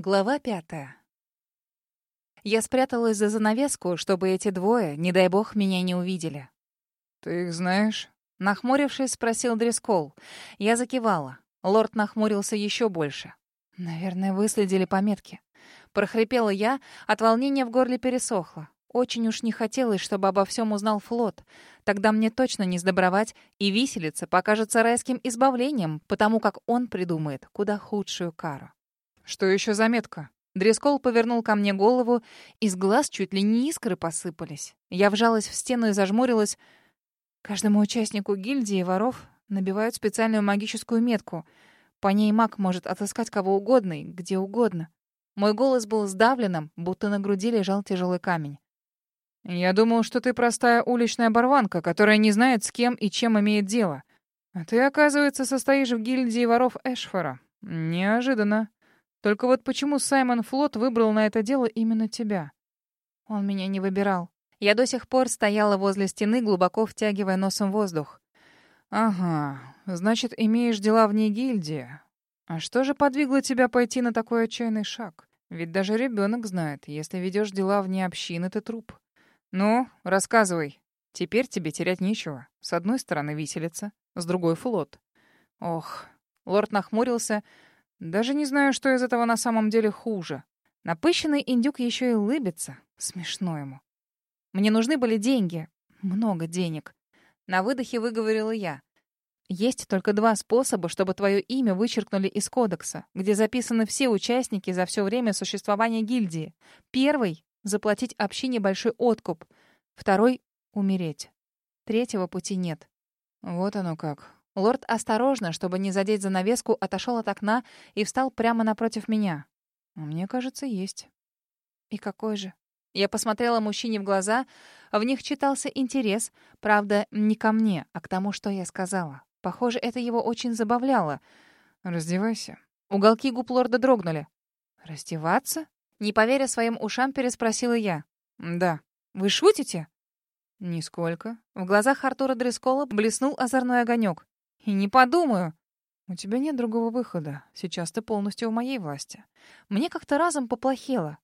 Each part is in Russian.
Глава пятая. Я спряталась за занавеску, чтобы эти двое, не дай бог, меня не увидели. «Ты их знаешь?» Нахмурившись, спросил Дрескол. Я закивала. Лорд нахмурился еще больше. Наверное, выследили пометки. Прохрипела я, от волнения в горле пересохло. Очень уж не хотелось, чтобы обо всем узнал флот. Тогда мне точно не сдобровать, и виселица покажется райским избавлением, потому как он придумает куда худшую кару. «Что еще заметка?» Дрескол повернул ко мне голову, из глаз чуть ли не искры посыпались. Я вжалась в стену и зажмурилась. Каждому участнику гильдии воров набивают специальную магическую метку. По ней маг может отыскать кого угодно и где угодно. Мой голос был сдавленным, будто на груди лежал тяжелый камень. «Я думал, что ты простая уличная барванка, которая не знает, с кем и чем имеет дело. А ты, оказывается, состоишь в гильдии воров Эшфора. Неожиданно». Только вот почему Саймон Флот выбрал на это дело именно тебя? Он меня не выбирал. Я до сих пор стояла возле стены, глубоко втягивая носом воздух. Ага, значит, имеешь дела вне гильдии. А что же подвигло тебя пойти на такой отчаянный шаг? Ведь даже ребенок знает, если ведешь дела вне общины, ты труп. Ну, рассказывай. Теперь тебе терять нечего. С одной стороны виселица, с другой флот. Ох, лорд нахмурился, даже не знаю, что из этого на самом деле хуже. Напыщенный индюк еще и улыбится. Смешно ему. Мне нужны были деньги. Много денег. На выдохе выговорила я. Есть только два способа, чтобы твое имя вычеркнули из кодекса, где записаны все участники за все время существования гильдии. Первый — заплатить общине большой откуп. Второй — умереть. Третьего пути нет. Вот оно как. Лорд осторожно, чтобы не задеть занавеску, отошел от окна и встал прямо напротив меня. Мне кажется, есть. И какой же? Я посмотрела мужчине в глаза, в них читался интерес, правда, не ко мне, а к тому, что я сказала. Похоже, это его очень забавляло. «Раздевайся». Уголки губ лорда дрогнули. «Раздеваться?» Не поверя своим ушам, переспросила я. «Да». «Вы шутите?» «Нисколько». В глазах Артура Дрескола блеснул озорной огонек. И не подумаю. У тебя нет другого выхода. Сейчас ты полностью в моей власти. Мне как-то разом поплохело.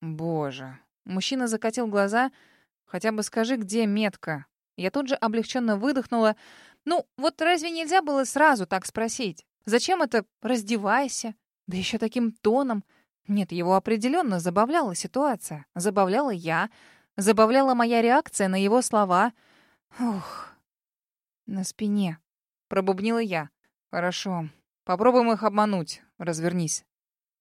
Боже. Мужчина закатил глаза. Хотя бы скажи, где метка. Я тут же облегченно выдохнула. Ну, вот разве нельзя было сразу так спросить? Зачем это «раздевайся»? Да еще таким тоном. Нет, его определенно забавляла ситуация. Забавляла я. Забавляла моя реакция на его слова. Ух. На спине пробубнила я. Хорошо. Попробуем их обмануть. Развернись.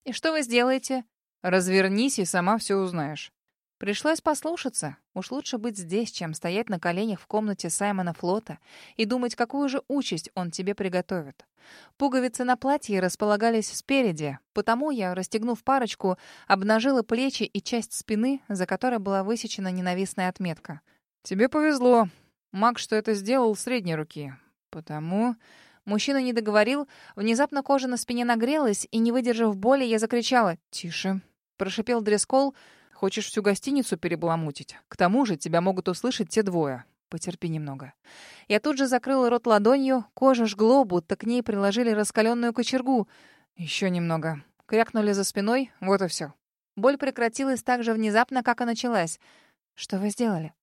И что вы сделаете? Развернись и сама все узнаешь. Пришлось послушаться. Уж лучше быть здесь, чем стоять на коленях в комнате Саймона Флота и думать, какую же участь он тебе приготовит. Пуговицы на платье располагались спереди, потому я, расстегнув парочку, обнажила плечи и часть спины, за которой была высечена ненавистная отметка. «Тебе повезло. Маг, что это сделал, средней руки. Потому... Мужчина не договорил. Внезапно кожа на спине нагрелась, и, не выдержав боли, я закричала. «Тише!» — прошипел Дрескол. «Хочешь всю гостиницу перебаламутить? К тому же тебя могут услышать те двое. Потерпи немного». Я тут же закрыла рот ладонью. Кожа жгло, будто к ней приложили раскаленную кочергу. Еще немного. Крякнули за спиной. Вот и все. Боль прекратилась так же внезапно, как и началась. «Что вы сделали?»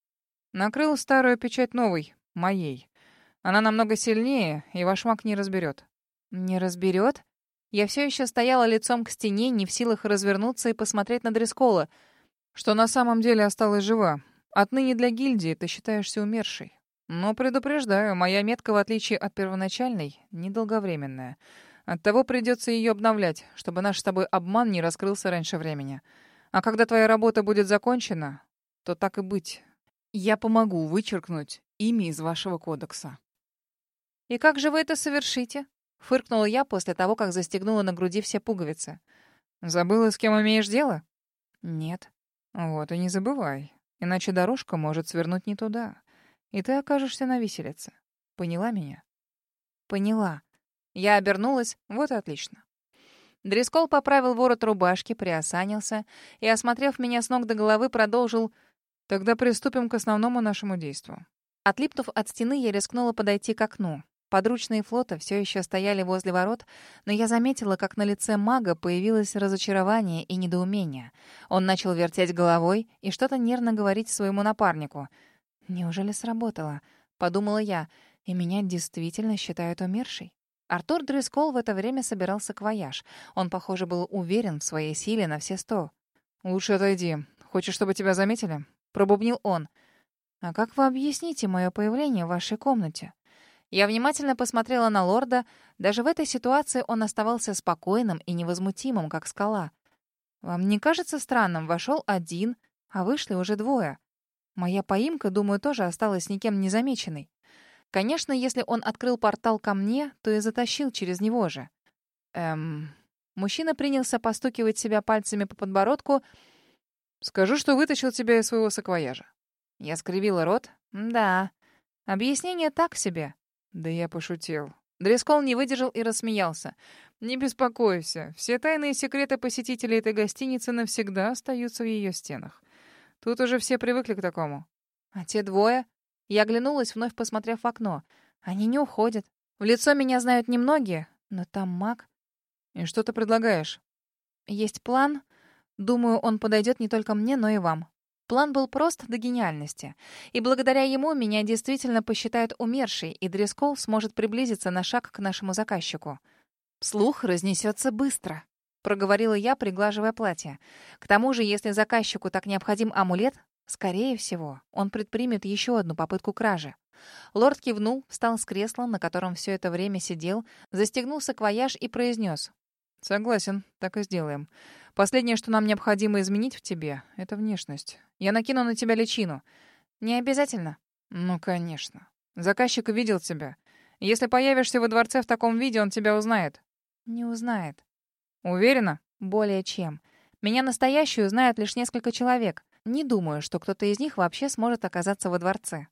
«Накрыл старую печать новой. Моей. Она намного сильнее, и ваш маг не разберет. Не разберет? Я все еще стояла лицом к стене, не в силах развернуться и посмотреть на Дрескола. Что на самом деле осталась жива. Отныне для гильдии ты считаешься умершей. Но предупреждаю, моя метка, в отличие от первоначальной, недолговременная. Оттого придется ее обновлять, чтобы наш с тобой обман не раскрылся раньше времени. А когда твоя работа будет закончена, то так и быть. Я помогу вычеркнуть имя из вашего кодекса. «И как же вы это совершите?» — фыркнула я после того, как застегнула на груди все пуговицы. «Забыла, с кем имеешь дело?» «Нет». «Вот и не забывай, иначе дорожка может свернуть не туда, и ты окажешься на виселице. Поняла меня?» «Поняла». Я обернулась, вот и отлично. Дрескол поправил ворот рубашки, приосанился и, осмотрев меня с ног до головы, продолжил «Тогда приступим к основному нашему действию». Отлипнув от стены, я рискнула подойти к окну. Подручные флота все еще стояли возле ворот, но я заметила, как на лице мага появилось разочарование и недоумение. Он начал вертеть головой и что-то нервно говорить своему напарнику. «Неужели сработало?» — подумала я, и меня действительно считают умершей. Артур Дрескол в это время собирался к вояж. Он, похоже, был уверен в своей силе на все сто. «Лучше отойди. Хочешь, чтобы тебя заметили?» — пробубнил он. «А как вы объясните мое появление в вашей комнате?» Я внимательно посмотрела на лорда. Даже в этой ситуации он оставался спокойным и невозмутимым, как скала. «Вам не кажется странным? Вошел один, а вышли уже двое. Моя поимка, думаю, тоже осталась никем не замеченной. Конечно, если он открыл портал ко мне, то и затащил через него же. Эм... Мужчина принялся постукивать себя пальцами по подбородку. «Скажу, что вытащил тебя из своего саквояжа». Я скривила рот. «Да. Объяснение так себе. Да я пошутил. Дрескол не выдержал и рассмеялся. «Не беспокойся, все тайные секреты посетителей этой гостиницы навсегда остаются в ее стенах. Тут уже все привыкли к такому». «А те двое?» Я оглянулась, вновь посмотрев в окно. «Они не уходят. В лицо меня знают немногие, но там маг». «И что ты предлагаешь?» «Есть план. Думаю, он подойдет не только мне, но и вам. План был прост до гениальности. И благодаря ему меня действительно посчитают умершей, и Дрескол сможет приблизиться на шаг к нашему заказчику. Слух разнесется быстро, проговорила я, приглаживая платье. К тому же, если заказчику так необходим амулет, скорее всего, он предпримет еще одну попытку кражи. Лорд кивнул, встал с кресла, на котором все это время сидел, застегнул саквояж и произнес. «Согласен, так и сделаем. Последнее, что нам необходимо изменить в тебе, — это внешность. Я накину на тебя личину. Не обязательно. Ну, конечно. Заказчик увидел тебя. Если появишься во дворце в таком виде, он тебя узнает. Не узнает. Уверена? Более чем. Меня настоящую знают лишь несколько человек. Не думаю, что кто-то из них вообще сможет оказаться во дворце.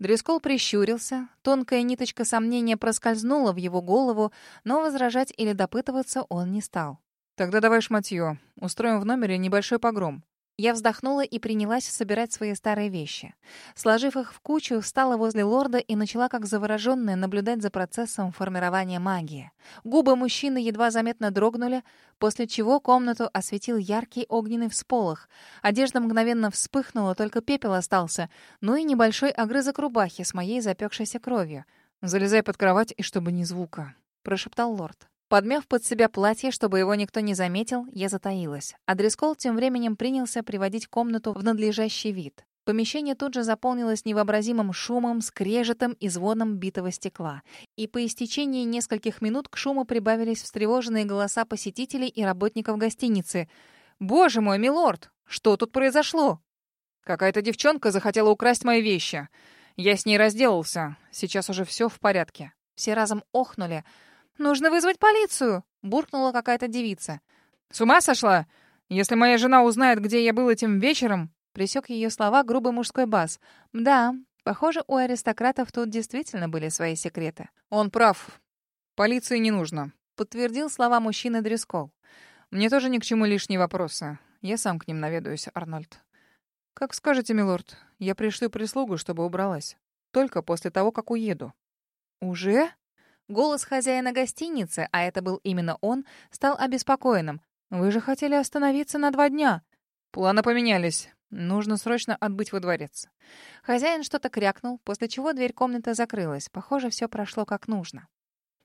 Дрескол прищурился, тонкая ниточка сомнения проскользнула в его голову, но возражать или допытываться он не стал. «Тогда давай шматье. Устроим в номере небольшой погром. Я вздохнула и принялась собирать свои старые вещи. Сложив их в кучу, встала возле лорда и начала, как завороженная, наблюдать за процессом формирования магии. Губы мужчины едва заметно дрогнули, после чего комнату осветил яркий огненный всполох. Одежда мгновенно вспыхнула, только пепел остался, ну и небольшой огрызок рубахи с моей запекшейся кровью. «Залезай под кровать, и чтобы ни звука», — прошептал лорд. Подмяв под себя платье, чтобы его никто не заметил, я затаилась. А Дрескол тем временем принялся приводить комнату в надлежащий вид. Помещение тут же заполнилось невообразимым шумом, скрежетом и звоном битого стекла. И по истечении нескольких минут к шуму прибавились встревоженные голоса посетителей и работников гостиницы. «Боже мой, милорд! Что тут произошло?» «Какая-то девчонка захотела украсть мои вещи. Я с ней разделался. Сейчас уже все в порядке». Все разом охнули — «Нужно вызвать полицию!» — буркнула какая-то девица. «С ума сошла? Если моя жена узнает, где я был этим вечером...» Присек ее слова грубый мужской бас. «Да, похоже, у аристократов тут действительно были свои секреты». «Он прав. Полиции не нужно», — подтвердил слова мужчины Дрескол. «Мне тоже ни к чему лишние вопросы. Я сам к ним наведаюсь, Арнольд». «Как скажете, милорд, я пришлю прислугу, чтобы убралась. Только после того, как уеду». «Уже?» Голос хозяина гостиницы, а это был именно он, стал обеспокоенным. «Вы же хотели остановиться на два дня». «Планы поменялись. Нужно срочно отбыть во дворец». Хозяин что-то крякнул, после чего дверь комнаты закрылась. Похоже, все прошло как нужно.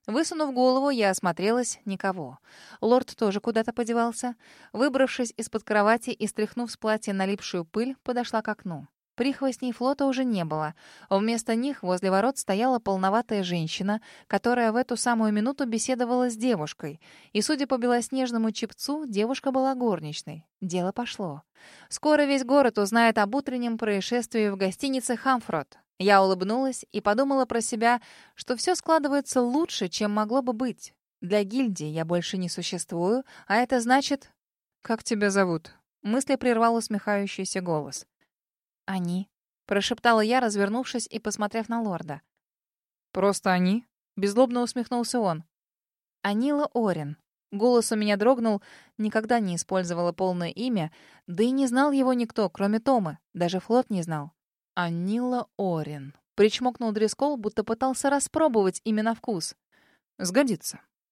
Высунув голову, я осмотрелась — никого. Лорд тоже куда-то подевался. Выбравшись из-под кровати и стряхнув с платья налипшую пыль, подошла к окну. Прихвостней флота уже не было. Вместо них возле ворот стояла полноватая женщина, которая в эту самую минуту беседовала с девушкой. И, судя по белоснежному чепцу, девушка была горничной. Дело пошло. Скоро весь город узнает об утреннем происшествии в гостинице «Хамфрот». Я улыбнулась и подумала про себя, что все складывается лучше, чем могло бы быть. Для гильдии я больше не существую, а это значит... «Как тебя зовут?» Мысли прервал усмехающийся голос. «Они?» — прошептала я, развернувшись и посмотрев на лорда. «Просто они?» — беззлобно усмехнулся он. «Анила Орин». Голос у меня дрогнул, никогда не использовала полное имя, да и не знал его никто, кроме Томы, даже флот не знал. «Анила Орин», Причмокнул Дрескол, будто пытался распробовать именно вкус. Сгодится.